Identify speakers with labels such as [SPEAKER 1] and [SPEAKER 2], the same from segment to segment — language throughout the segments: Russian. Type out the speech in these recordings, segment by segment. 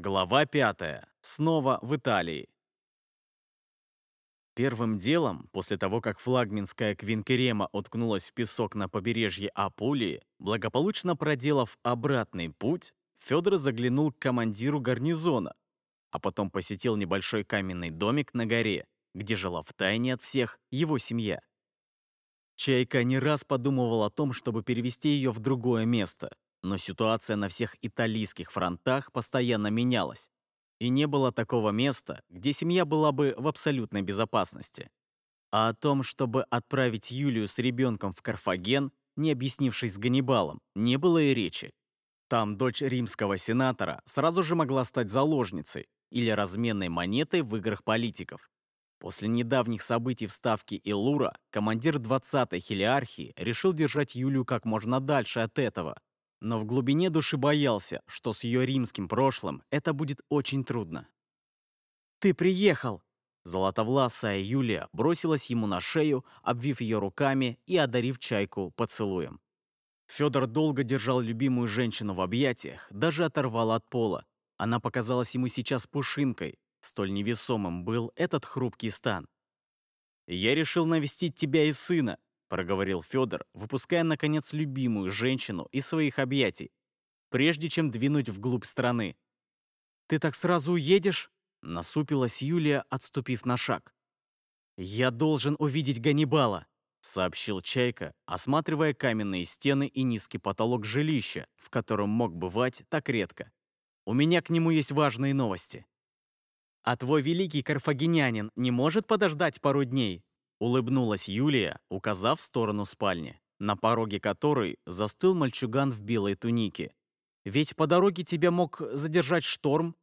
[SPEAKER 1] Глава пятая. Снова в Италии. Первым делом, после того, как флагманская Квинкерема уткнулась в песок на побережье Апулии, благополучно проделав обратный путь, Федор заглянул к командиру гарнизона, а потом посетил небольшой каменный домик на горе, где жила втайне от всех его семья. Чайка не раз подумывал о том, чтобы перевести ее в другое место, но ситуация на всех итальянских фронтах постоянно менялась, и не было такого места, где семья была бы в абсолютной безопасности. А о том, чтобы отправить Юлию с ребенком в Карфаген, не объяснившись с Ганнибалом, не было и речи. Там дочь римского сенатора сразу же могла стать заложницей или разменной монетой в играх политиков. После недавних событий в ставке Илура командир 20-й хелиархии решил держать Юлию как можно дальше от этого, но в глубине души боялся, что с ее римским прошлым это будет очень трудно. «Ты приехал!» Золотовласая Юлия бросилась ему на шею, обвив ее руками и одарив чайку поцелуем. Федор долго держал любимую женщину в объятиях, даже оторвал от пола. Она показалась ему сейчас пушинкой. Столь невесомым был этот хрупкий стан. «Я решил навестить тебя и сына», проговорил Федор, выпуская, наконец, любимую женщину из своих объятий, прежде чем двинуть вглубь страны. «Ты так сразу уедешь?» — насупилась Юлия, отступив на шаг. «Я должен увидеть Ганнибала», — сообщил Чайка, осматривая каменные стены и низкий потолок жилища, в котором мог бывать так редко. «У меня к нему есть важные новости». «А твой великий карфагенянин не может подождать пару дней?» Улыбнулась Юлия, указав в сторону спальни, на пороге которой застыл мальчуган в белой тунике. «Ведь по дороге тебя мог задержать шторм».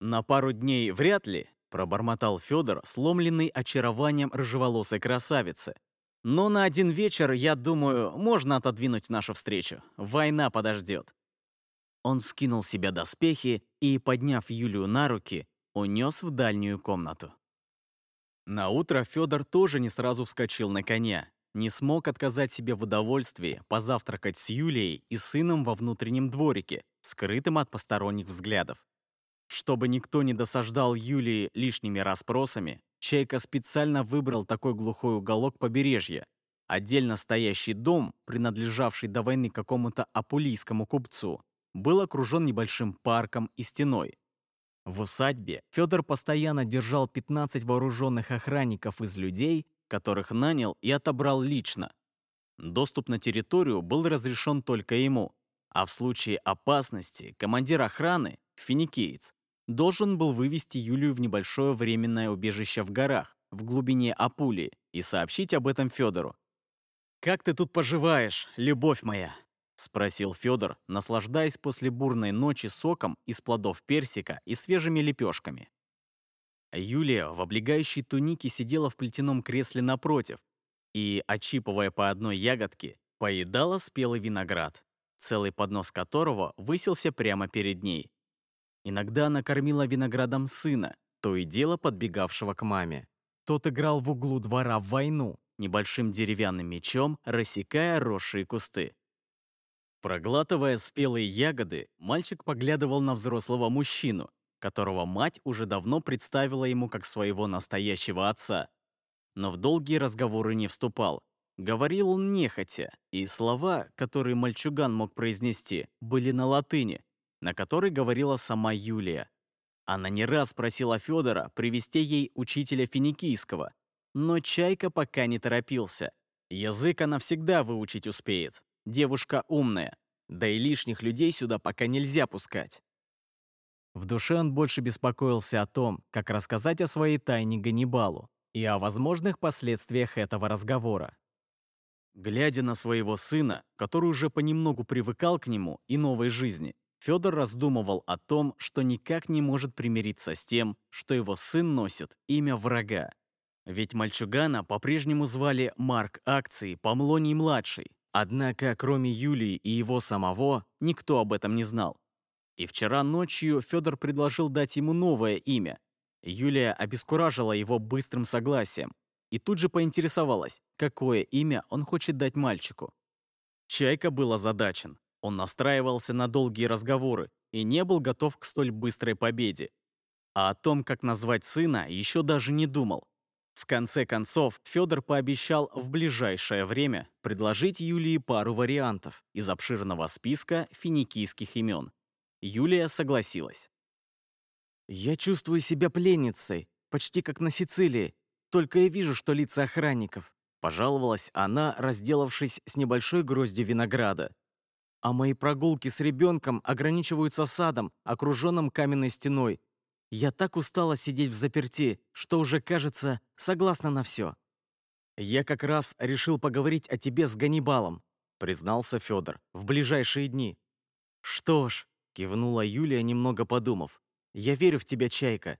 [SPEAKER 1] «На пару дней вряд ли», — пробормотал Федор, сломленный очарованием рыжеволосой красавицы. «Но на один вечер, я думаю, можно отодвинуть нашу встречу. Война подождет». Он скинул себе доспехи и, подняв Юлию на руки, унес в дальнюю комнату. На утро Федор тоже не сразу вскочил на коня. Не смог отказать себе в удовольствии позавтракать с Юлией и сыном во внутреннем дворике, скрытым от посторонних взглядов. Чтобы никто не досаждал Юлии лишними расспросами, Чайка специально выбрал такой глухой уголок побережья. Отдельно стоящий дом, принадлежавший до войны какому-то апулийскому купцу, был окружен небольшим парком и стеной. В усадьбе Федор постоянно держал 15 вооруженных охранников из людей, которых нанял и отобрал лично. Доступ на территорию был разрешен только ему, а в случае опасности командир охраны, финикиец, должен был вывести Юлию в небольшое временное убежище в горах, в глубине Апулии, и сообщить об этом Федору. «Как ты тут поживаешь, любовь моя?» — спросил Федор, наслаждаясь после бурной ночи соком из плодов персика и свежими лепешками. Юлия в облегающей тунике сидела в плетяном кресле напротив и, отщипывая по одной ягодке, поедала спелый виноград, целый поднос которого высился прямо перед ней. Иногда она кормила виноградом сына, то и дело подбегавшего к маме. Тот играл в углу двора в войну, небольшим деревянным мечом, рассекая росшие кусты. Проглатывая спелые ягоды, мальчик поглядывал на взрослого мужчину, которого мать уже давно представила ему как своего настоящего отца. Но в долгие разговоры не вступал. Говорил он нехотя, и слова, которые мальчуган мог произнести, были на латыни, на которой говорила сама Юлия. Она не раз просила Федора привести ей учителя финикийского, но Чайка пока не торопился. Язык она всегда выучить успеет. Девушка умная, да и лишних людей сюда пока нельзя пускать. В душе он больше беспокоился о том, как рассказать о своей тайне Ганнибалу и о возможных последствиях этого разговора. Глядя на своего сына, который уже понемногу привыкал к нему и новой жизни, Федор раздумывал о том, что никак не может примириться с тем, что его сын носит имя врага. Ведь мальчугана по-прежнему звали Марк Акции Помлоний-младший, Однако, кроме Юлии и его самого, никто об этом не знал. И вчера ночью Федор предложил дать ему новое имя. Юлия обескуражила его быстрым согласием и тут же поинтересовалась, какое имя он хочет дать мальчику. Чайка был озадачен. Он настраивался на долгие разговоры, и не был готов к столь быстрой победе. А о том, как назвать сына, еще даже не думал. В конце концов, Федор пообещал в ближайшее время предложить Юлии пару вариантов из обширного списка финикийских имен. Юлия согласилась. «Я чувствую себя пленницей, почти как на Сицилии, только я вижу, что лица охранников», пожаловалась она, разделавшись с небольшой гроздью винограда. «А мои прогулки с ребенком ограничиваются садом, окруженным каменной стеной, я так устала сидеть в заперти, что уже, кажется, согласна на все. Я как раз решил поговорить о тебе с Ганнибалом, признался Федор, в ближайшие дни. Что ж, кивнула Юлия, немного подумав. Я верю в тебя, Чайка.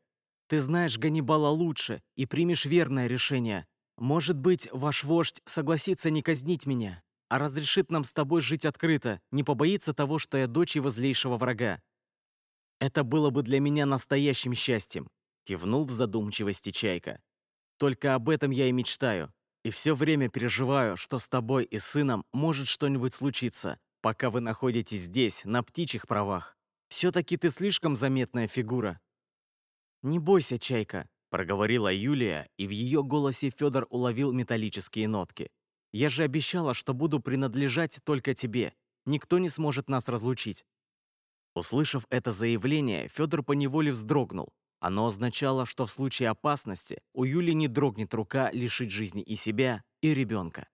[SPEAKER 1] Ты знаешь Ганнибала лучше и примешь верное решение. Может быть, ваш вождь согласится не казнить меня, а разрешит нам с тобой жить открыто, не побоится того, что я дочь его злейшего врага. «Это было бы для меня настоящим счастьем», — кивнул в задумчивости Чайка. «Только об этом я и мечтаю. И все время переживаю, что с тобой и сыном может что-нибудь случиться, пока вы находитесь здесь, на птичьих правах. Все-таки ты слишком заметная фигура». «Не бойся, Чайка», — проговорила Юлия, и в ее голосе Федор уловил металлические нотки. «Я же обещала, что буду принадлежать только тебе. Никто не сможет нас разлучить. Услышав это заявление, Федор поневоле вздрогнул. Оно означало, что в случае опасности у Юли не дрогнет рука лишить жизни и себя, и ребенка.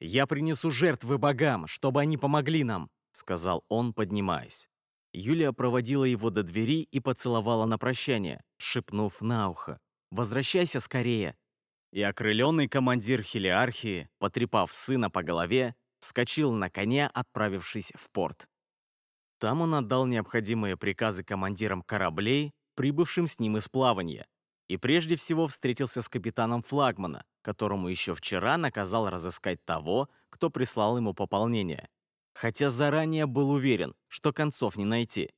[SPEAKER 1] «Я принесу жертвы богам, чтобы они помогли нам», — сказал он, поднимаясь. Юлия проводила его до двери и поцеловала на прощание, шепнув на ухо. «Возвращайся скорее». И окрыленный командир хелиархии, потрепав сына по голове, вскочил на коня, отправившись в порт. Там он отдал необходимые приказы командирам кораблей, прибывшим с ним из плавания, и прежде всего встретился с капитаном флагмана, которому еще вчера наказал разыскать того, кто прислал ему пополнение, хотя заранее был уверен, что концов не найти.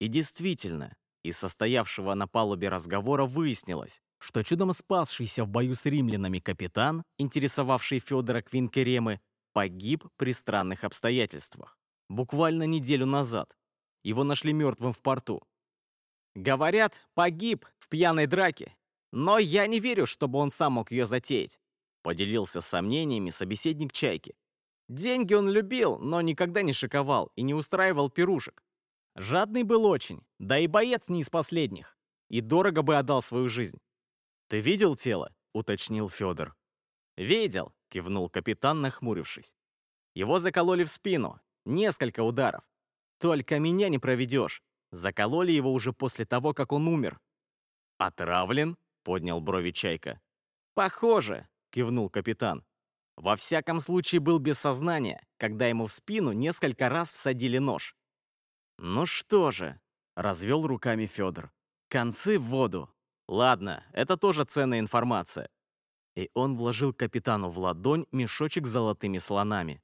[SPEAKER 1] И действительно, из состоявшего на палубе разговора выяснилось, что чудом спасшийся в бою с римлянами капитан, интересовавший Федора Квинкеремы, погиб при странных обстоятельствах. Буквально неделю назад. Его нашли мертвым в порту. Говорят, погиб в пьяной драке. Но я не верю, чтобы он сам мог ее затеять. Поделился сомнениями собеседник Чайки. Деньги он любил, но никогда не шиковал и не устраивал пирушек. Жадный был очень, да и боец не из последних. И дорого бы отдал свою жизнь. «Ты видел тело?» — уточнил Федор. «Видел», — кивнул капитан, нахмурившись. Его закололи в спину, Несколько ударов. Только меня не проведешь. Закололи его уже после того, как он умер. «Отравлен?» — поднял брови Чайка. «Похоже», — кивнул капитан. Во всяком случае был без сознания, когда ему в спину несколько раз всадили нож. «Ну что же», — развел руками Федор. «Концы в воду. Ладно, это тоже ценная информация». И он вложил капитану в ладонь мешочек с золотыми слонами.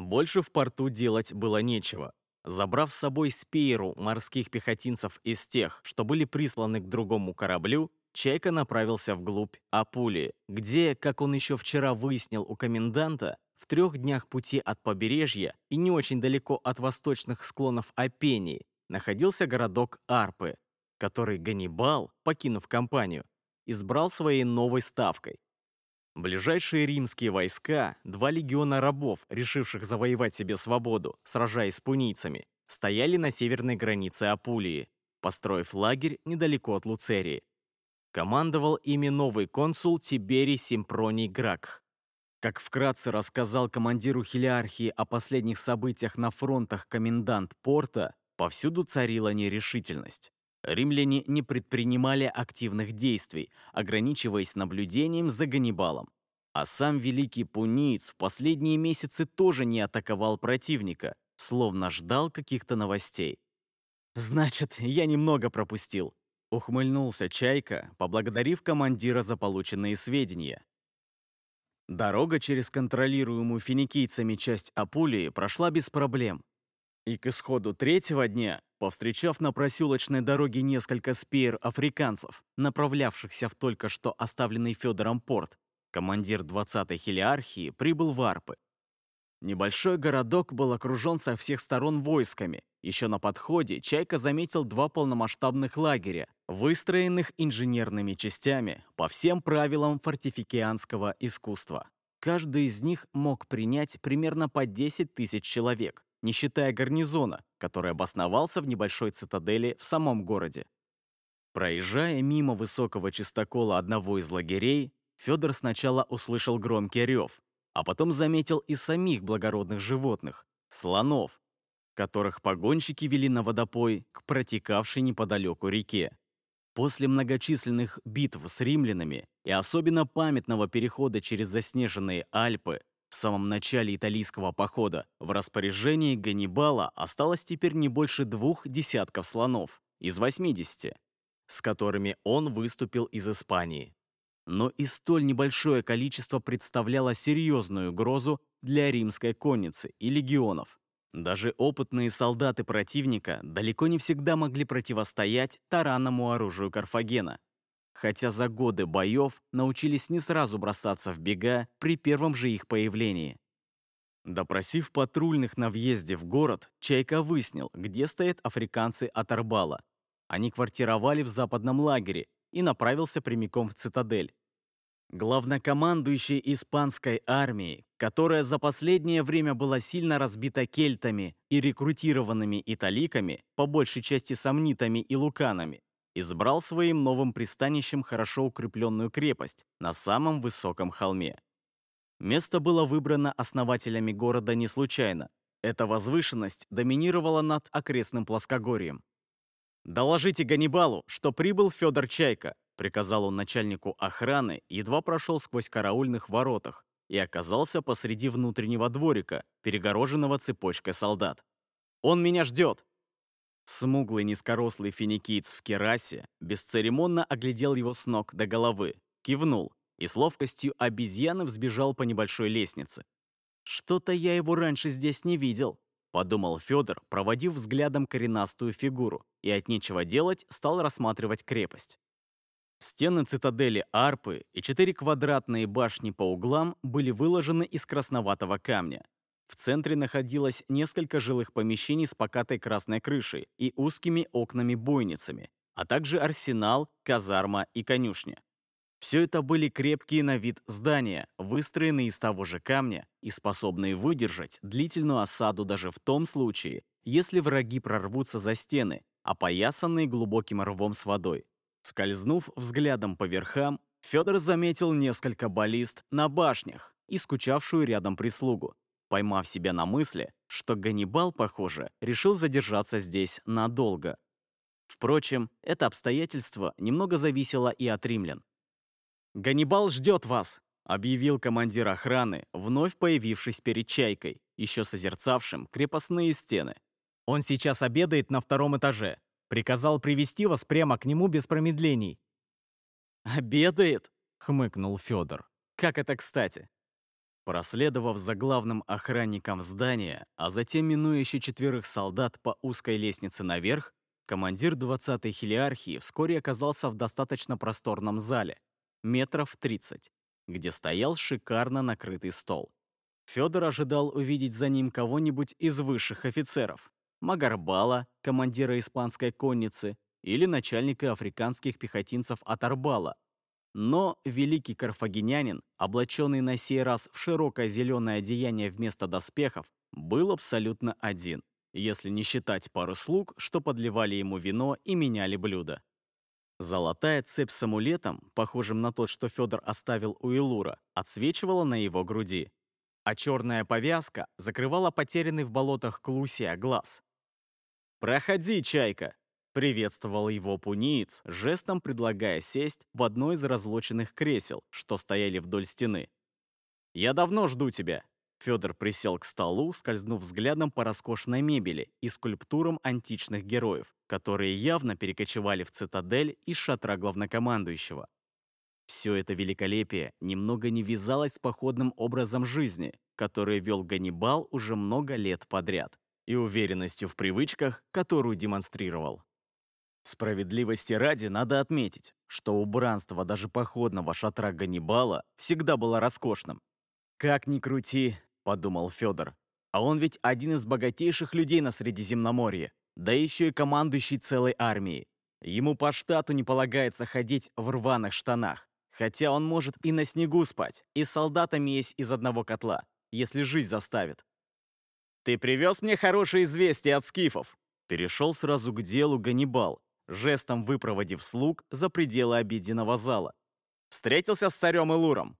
[SPEAKER 1] Больше в порту делать было нечего. Забрав с собой спееру морских пехотинцев из тех, что были присланы к другому кораблю, Чайка направился вглубь Апулии, где, как он еще вчера выяснил у коменданта, в трех днях пути от побережья и не очень далеко от восточных склонов Апении находился городок Арпы, который Ганнибал, покинув компанию, избрал своей новой ставкой Ближайшие римские войска, два легиона рабов, решивших завоевать себе свободу, сражаясь с пунийцами, стояли на северной границе Апулии, построив лагерь недалеко от Луцерии. Командовал ими новый консул Тиберий Симпроний Грак. Как вкратце рассказал командиру хилиархии о последних событиях на фронтах комендант порта, повсюду царила нерешительность. Римляне не предпринимали активных действий, ограничиваясь наблюдением за Ганнибалом. А сам великий пуниец в последние месяцы тоже не атаковал противника, словно ждал каких-то новостей. «Значит, я немного пропустил», — ухмыльнулся Чайка, поблагодарив командира за полученные сведения. Дорога через контролируемую финикийцами часть Апулии прошла без проблем. И к исходу третьего дня Повстречав на проселочной дороге несколько спеер африканцев, направлявшихся в только что оставленный Федором порт, командир 20-й хелиархии прибыл в Арпы. Небольшой городок был окружен со всех сторон войсками. Еще на подходе Чайка заметил два полномасштабных лагеря, выстроенных инженерными частями по всем правилам фортификианского искусства. Каждый из них мог принять примерно по 10 тысяч человек, не считая гарнизона, который обосновался в небольшой цитадели в самом городе. Проезжая мимо высокого чистокола одного из лагерей, Федор сначала услышал громкий рев, а потом заметил и самих благородных животных — слонов, которых погонщики вели на водопой к протекавшей неподалеку реке. После многочисленных битв с римлянами и особенно памятного перехода через заснеженные Альпы в самом начале италийского похода в распоряжении Ганнибала осталось теперь не больше двух десятков слонов из 80, с которыми он выступил из Испании. Но и столь небольшое количество представляло серьезную угрозу для римской конницы и легионов. Даже опытные солдаты противника далеко не всегда могли противостоять таранному оружию Карфагена, хотя за годы боев научились не сразу бросаться в бега при первом же их появлении. Допросив патрульных на въезде в город, Чайка выяснил, где стоят африканцы от Арбала. Они квартировали в западном лагере и направился прямиком в цитадель. Главнокомандующий испанской армией, которая за последнее время была сильно разбита кельтами и рекрутированными италиками, по большей части сомнитами и луканами, избрал своим новым пристанищем хорошо укрепленную крепость на самом высоком холме. Место было выбрано основателями города не случайно. Эта возвышенность доминировала над окрестным плоскогорьем. «Доложите Ганнибалу, что прибыл Федор Чайка», приказал он начальнику охраны, едва прошел сквозь караульных воротах и оказался посреди внутреннего дворика, перегороженного цепочкой солдат. «Он меня ждет!» Смуглый низкорослый финикиец в керасе бесцеремонно оглядел его с ног до головы, кивнул и с ловкостью обезьяны взбежал по небольшой лестнице. «Что-то я его раньше здесь не видел», — подумал Федор, проводив взглядом коренастую фигуру, и от нечего делать стал рассматривать крепость. Стены цитадели арпы и четыре квадратные башни по углам были выложены из красноватого камня. В центре находилось несколько жилых помещений с покатой красной крышей и узкими окнами-бойницами, а также арсенал, казарма и конюшня. Все это были крепкие на вид здания, выстроенные из того же камня и способные выдержать длительную осаду даже в том случае, если враги прорвутся за стены, опоясанные глубоким рвом с водой. Скользнув взглядом по верхам, Федор заметил несколько баллист на башнях и скучавшую рядом прислугу, поймав себя на мысли, что Ганнибал, похоже, решил задержаться здесь надолго. Впрочем, это обстоятельство немного зависело и от римлян. «Ганнибал ждет вас!» — объявил командир охраны, вновь появившись перед Чайкой, еще созерцавшим крепостные стены. «Он сейчас обедает на втором этаже. Приказал привести вас прямо к нему без промедлений». «Обедает?» — хмыкнул Федор. «Как это кстати?» Проследовав за главным охранником здания, а затем минуя еще четверых солдат по узкой лестнице наверх, командир 20-й хилиархии вскоре оказался в достаточно просторном зале, метров 30, где стоял шикарно накрытый стол. Федор ожидал увидеть за ним кого-нибудь из высших офицеров, Магарбала, командира испанской конницы, или начальника африканских пехотинцев Атарбала. Но великий карфагенянин, облаченный на сей раз в широкое зеленое одеяние вместо доспехов, был абсолютно один, если не считать пару слуг, что подливали ему вино и меняли блюда. Золотая цепь с амулетом, похожим на тот, что Федор оставил у Илура, отсвечивала на его груди, а черная повязка закрывала потерянный в болотах Клусия глаз. «Проходи, чайка!» — приветствовал его пуниец, жестом предлагая сесть в одно из разлоченных кресел, что стояли вдоль стены. «Я давно жду тебя!» Федор присел к столу, скользнув взглядом по роскошной мебели и скульптурам античных героев, которые явно перекочевали в цитадель из шатра главнокомандующего. Все это великолепие немного не вязалось с походным образом жизни, который вел Ганнибал уже много лет подряд и уверенностью в привычках, которую демонстрировал. Справедливости ради надо отметить, что убранство даже походного шатра Ганнибала всегда было роскошным. Как ни крути, — подумал Федор. «А он ведь один из богатейших людей на Средиземноморье, да еще и командующий целой армией. Ему по штату не полагается ходить в рваных штанах, хотя он может и на снегу спать, и с солдатами есть из одного котла, если жизнь заставит». «Ты привез мне хорошее известие от скифов?» Перешел сразу к делу Ганнибал, жестом выпроводив слуг за пределы обеденного зала. «Встретился с царем Илуром?»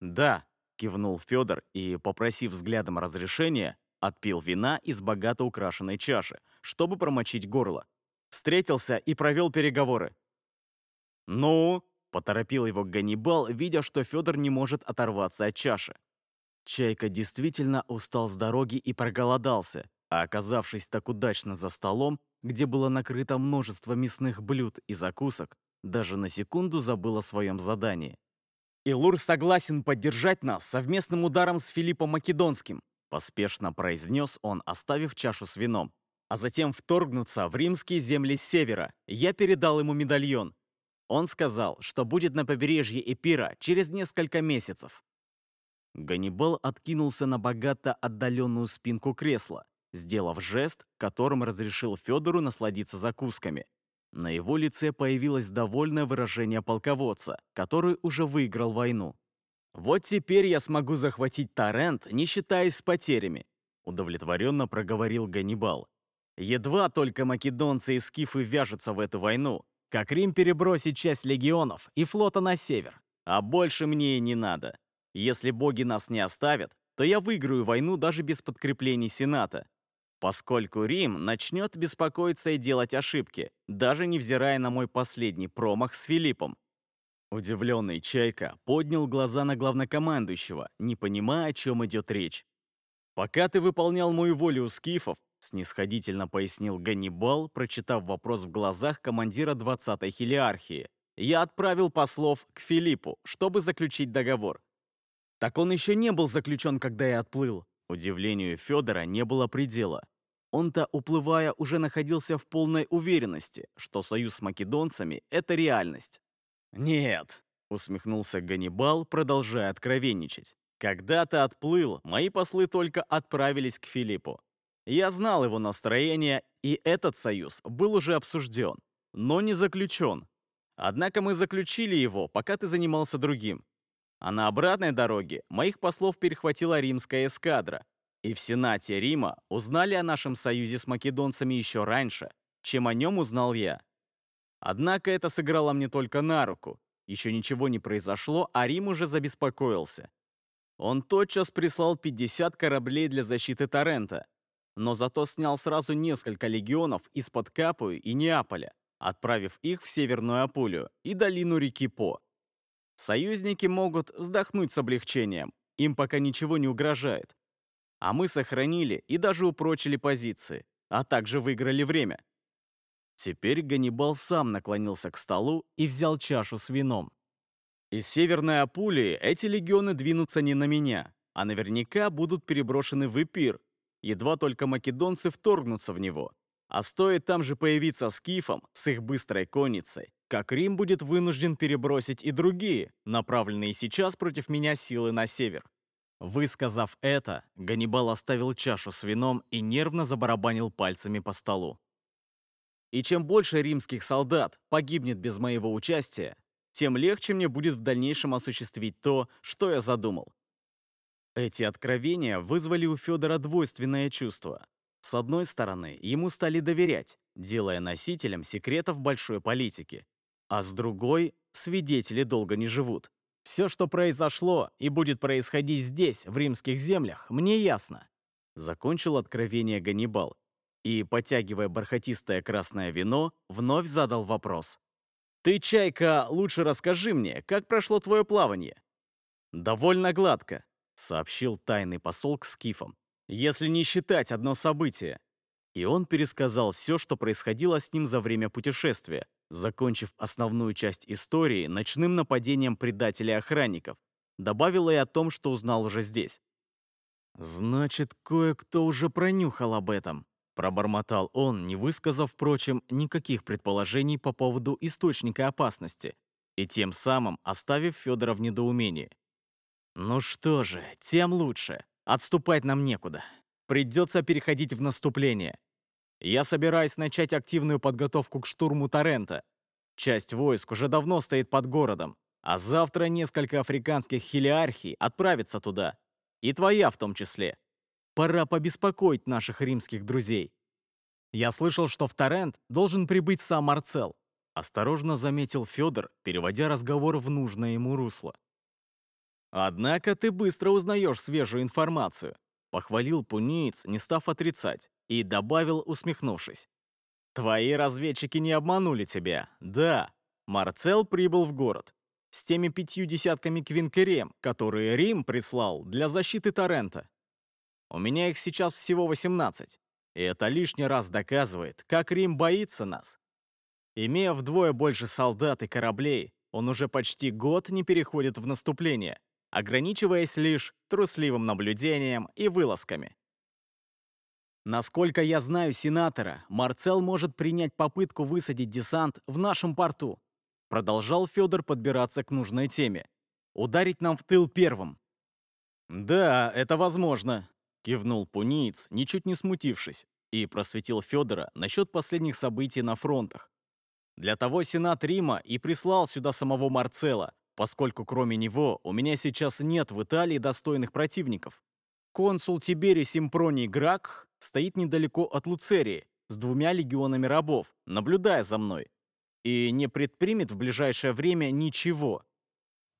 [SPEAKER 1] «Да», — кивнул Федор и, попросив взглядом разрешения, отпил вина из богато украшенной чаши, чтобы промочить горло. Встретился и провел переговоры. «Ну?» — поторопил его Ганнибал, видя, что Федор не может оторваться от чаши. Чайка действительно устал с дороги и проголодался, а оказавшись так удачно за столом, где было накрыто множество мясных блюд и закусок, даже на секунду забыл о своем задании. «Илур согласен поддержать нас совместным ударом с Филиппом Македонским», поспешно произнес он, оставив чашу с вином. А затем вторгнуться в римские земли севера. Я передал ему медальон. Он сказал, что будет на побережье Эпира через несколько месяцев. Ганнибал откинулся на богато отдаленную спинку кресла, сделав жест, которым разрешил Федору насладиться закусками. На его лице появилось довольное выражение полководца, который уже выиграл войну. «Вот теперь я смогу захватить Торрент, не считаясь с потерями», удовлетворенно проговорил Ганнибал. «Едва только македонцы и скифы вяжутся в эту войну, как Рим перебросит часть легионов и флота на север. А больше мне и не надо. Если боги нас не оставят, то я выиграю войну даже без подкреплений Сената поскольку Рим начнет беспокоиться и делать ошибки, даже невзирая на мой последний промах с Филиппом. Удивленный Чайка поднял глаза на главнокомандующего, не понимая, о чем идет речь. «Пока ты выполнял мою волю у скифов», снисходительно пояснил Ганнибал, прочитав вопрос в глазах командира 20-й хилиархии, «я отправил послов к Филиппу, чтобы заключить договор». «Так он еще не был заключен, когда я отплыл», Удивлению Федора не было предела. Он-то, уплывая, уже находился в полной уверенности, что союз с македонцами — это реальность. «Нет», — усмехнулся Ганнибал, продолжая откровенничать. «Когда ты отплыл, мои послы только отправились к Филиппу. Я знал его настроение, и этот союз был уже обсужден, но не заключен. Однако мы заключили его, пока ты занимался другим. А на обратной дороге моих послов перехватила римская эскадра, и в Сенате Рима узнали о нашем союзе с македонцами еще раньше, чем о нем узнал я. Однако это сыграло мне только на руку. Еще ничего не произошло, а Рим уже забеспокоился. Он тотчас прислал 50 кораблей для защиты Торрента, но зато снял сразу несколько легионов из-под Капуи и Неаполя, отправив их в Северную Апулию и долину реки По. Союзники могут вздохнуть с облегчением, им пока ничего не угрожает. А мы сохранили и даже упрочили позиции, а также выиграли время. Теперь Ганнибал сам наклонился к столу и взял чашу с вином. Из Северной Апулии эти легионы двинутся не на меня, а наверняка будут переброшены в Эпир, едва только македонцы вторгнутся в него. А стоит там же появиться скифом с их быстрой конницей, как Рим будет вынужден перебросить и другие, направленные сейчас против меня силы на север. Высказав это, Ганнибал оставил чашу с вином и нервно забарабанил пальцами по столу. И чем больше римских солдат погибнет без моего участия, тем легче мне будет в дальнейшем осуществить то, что я задумал. Эти откровения вызвали у Федора двойственное чувство. С одной стороны, ему стали доверять, делая носителем секретов большой политики. А с другой, свидетели долго не живут. Все, что произошло и будет происходить здесь, в римских землях, мне ясно. Закончил откровение Ганнибал и, потягивая бархатистое красное вино, вновь задал вопрос. «Ты, Чайка, лучше расскажи мне, как прошло твое плавание?» «Довольно гладко», — сообщил тайный посол к скифам. «Если не считать одно событие». И он пересказал все, что происходило с ним за время путешествия, закончив основную часть истории ночным нападением предателей-охранников. Добавила и о том, что узнал уже здесь. «Значит, кое-кто уже пронюхал об этом», — пробормотал он, не высказав, впрочем, никаких предположений по поводу источника опасности, и тем самым оставив Федора в недоумении. «Ну что же, тем лучше. Отступать нам некуда. Придется переходить в наступление. Я собираюсь начать активную подготовку к штурму Торрента. Часть войск уже давно стоит под городом, а завтра несколько африканских хилиархий отправятся туда. И твоя в том числе. Пора побеспокоить наших римских друзей. Я слышал, что в Торрент должен прибыть сам Марцел. Осторожно заметил Федор, переводя разговор в нужное ему русло. «Однако ты быстро узнаешь свежую информацию», — похвалил пунеец, не став отрицать, и добавил, усмехнувшись. «Твои разведчики не обманули тебя. Да, Марцел прибыл в город. С теми пятью десятками квинкерем, которые Рим прислал для защиты Торрента. У меня их сейчас всего 18. И это лишний раз доказывает, как Рим боится нас. Имея вдвое больше солдат и кораблей, он уже почти год не переходит в наступление, ограничиваясь лишь трусливым наблюдением и вылазками. Насколько я знаю сенатора, Марцел может принять попытку высадить десант в нашем порту. Продолжал Федор подбираться к нужной теме. Ударить нам в тыл первым. Да, это возможно, кивнул пуниец, ничуть не смутившись, и просветил Федора насчет последних событий на фронтах. Для того Сенат Рима и прислал сюда самого Марцела, поскольку кроме него у меня сейчас нет в Италии достойных противников. Консул Тиберий Симпроний Грак стоит недалеко от Луцерии с двумя легионами рабов, наблюдая за мной, и не предпримет в ближайшее время ничего.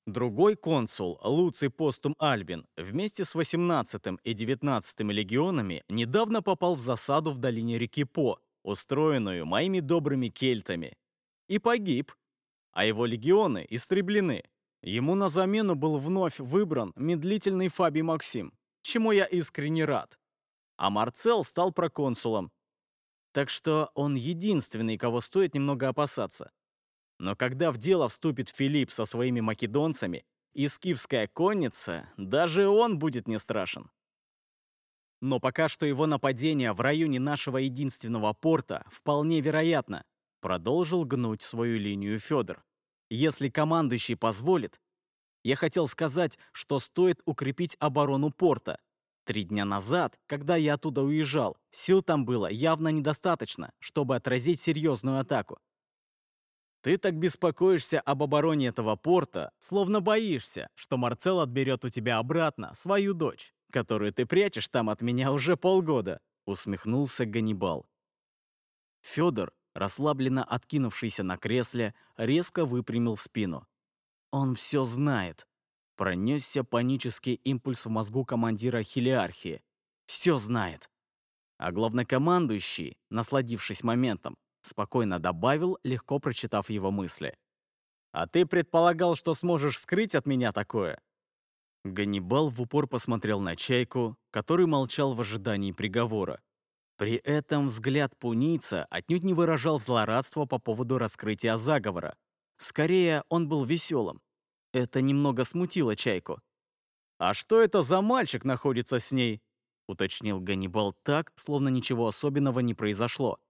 [SPEAKER 1] Другой консул, Луций Постум Альбин, вместе с 18 и 19 легионами недавно попал в засаду в долине реки По, устроенную моими добрыми кельтами и погиб, а его легионы истреблены. Ему на замену был вновь выбран медлительный Фабий Максим, чему я искренне рад. А Марцел стал проконсулом. Так что он единственный, кого стоит немного опасаться. Но когда в дело вступит Филипп со своими македонцами и скифская конница, даже он будет не страшен. Но пока что его нападение в районе нашего единственного порта вполне вероятно, Продолжил гнуть свою линию Федор. Если командующий позволит, я хотел сказать, что стоит укрепить оборону порта. Три дня назад, когда я оттуда уезжал, сил там было явно недостаточно, чтобы отразить серьезную атаку. Ты так беспокоишься об обороне этого порта, словно боишься, что Марцел отберет у тебя обратно свою дочь, которую ты прячешь там от меня уже полгода», — усмехнулся Ганнибал. Федор расслабленно откинувшийся на кресле, резко выпрямил спину. «Он все знает!» Пронесся панический импульс в мозгу командира хилиархии. «Все знает!» А главнокомандующий, насладившись моментом, спокойно добавил, легко прочитав его мысли. «А ты предполагал, что сможешь скрыть от меня такое?» Ганнибал в упор посмотрел на Чайку, который молчал в ожидании приговора. При этом взгляд пунийца отнюдь не выражал злорадства по поводу раскрытия заговора. Скорее, он был веселым. Это немного смутило Чайку. «А что это за мальчик находится с ней?» — уточнил Ганнибал так, словно ничего особенного не произошло.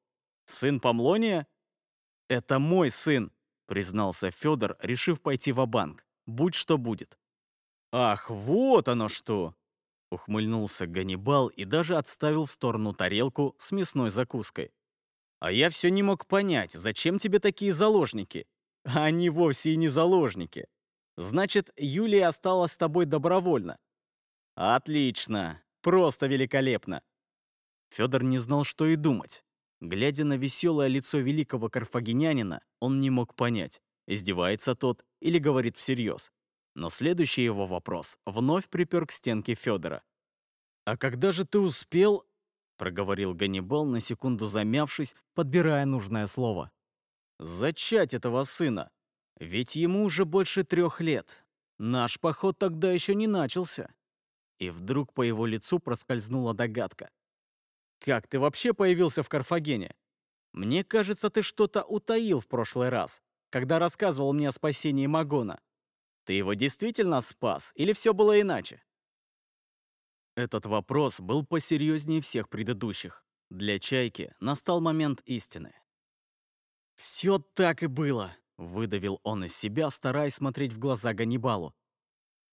[SPEAKER 1] «Сын Помлония?» «Это мой сын», — признался Федор, решив пойти в банк Будь что будет. «Ах, вот оно что!» Ухмыльнулся Ганнибал и даже отставил в сторону тарелку с мясной закуской. «А я все не мог понять, зачем тебе такие заложники? Они вовсе и не заложники. Значит, Юлия осталась с тобой добровольно. Отлично. Просто великолепно. Федор не знал, что и думать. Глядя на веселое лицо великого карфагенянина, он не мог понять, издевается тот или говорит всерьез. Но следующий его вопрос вновь припер к стенке Федора. «А когда же ты успел?» — проговорил Ганнибал, на секунду замявшись, подбирая нужное слово. «Зачать этого сына? Ведь ему уже больше трех лет. Наш поход тогда еще не начался». И вдруг по его лицу проскользнула догадка. «Как ты вообще появился в Карфагене? Мне кажется, ты что-то утаил в прошлый раз, когда рассказывал мне о спасении Магона. Ты его действительно спас, или все было иначе? Этот вопрос был посерьезнее всех предыдущих. Для Чайки настал момент истины. «Все так и было», — выдавил он из себя, стараясь смотреть в глаза Ганнибалу.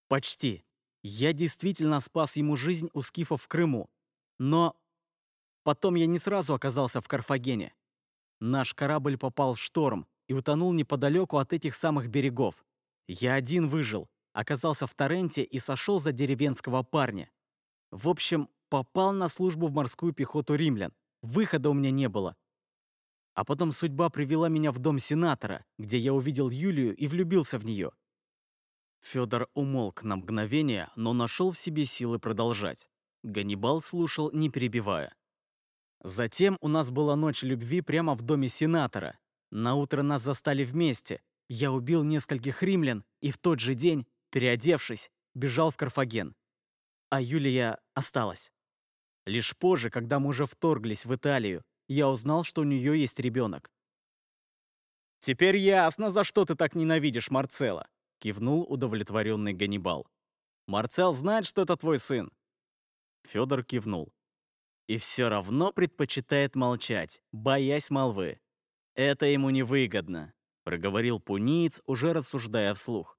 [SPEAKER 1] «Почти. Я действительно спас ему жизнь у скифов в Крыму. Но потом я не сразу оказался в Карфагене. Наш корабль попал в шторм и утонул неподалеку от этих самых берегов. Я один выжил, оказался в Торренте и сошел за деревенского парня. В общем, попал на службу в морскую пехоту римлян. Выхода у меня не было. А потом судьба привела меня в дом сенатора, где я увидел Юлию и влюбился в нее. Федор умолк на мгновение, но нашел в себе силы продолжать. Ганнибал слушал, не перебивая. Затем у нас была ночь любви прямо в доме сенатора. На утро нас застали вместе. Я убил нескольких римлян и в тот же день, переодевшись, бежал в Карфаген. А Юлия осталась. Лишь позже, когда мы уже вторглись в Италию, я узнал, что у нее есть ребенок. «Теперь ясно, за что ты так ненавидишь Марцела», — кивнул удовлетворенный Ганнибал. «Марцел знает, что это твой сын?» Федор кивнул. «И все равно предпочитает молчать, боясь молвы. Это ему невыгодно», — проговорил пуниец, уже рассуждая вслух.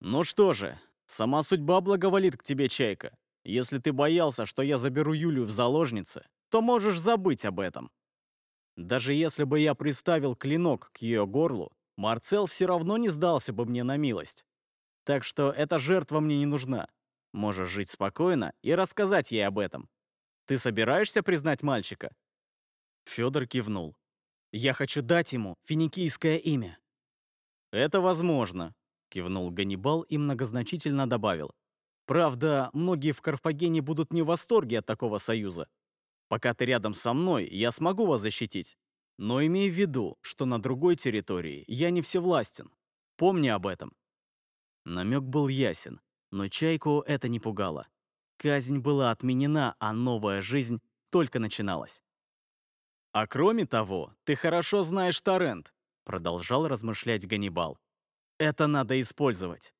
[SPEAKER 1] «Ну что же, сама судьба благоволит к тебе, Чайка. Если ты боялся, что я заберу Юлю в заложницы, то можешь забыть об этом. Даже если бы я приставил клинок к ее горлу, Марцел все равно не сдался бы мне на милость. Так что эта жертва мне не нужна. Можешь жить спокойно и рассказать ей об этом. Ты собираешься признать мальчика?» Федор кивнул. «Я хочу дать ему финикийское имя». «Это возможно», — кивнул Ганнибал и многозначительно добавил. «Правда, многие в Карфагене будут не в восторге от такого союза. Пока ты рядом со мной, я смогу вас защитить. Но имей в виду, что на другой территории я не всевластен. Помни об этом». Намек был ясен, но Чайку это не пугало. Казнь была отменена, а новая жизнь только начиналась. «А кроме того, ты хорошо знаешь Торрент», — продолжал размышлять Ганнибал. «Это надо использовать.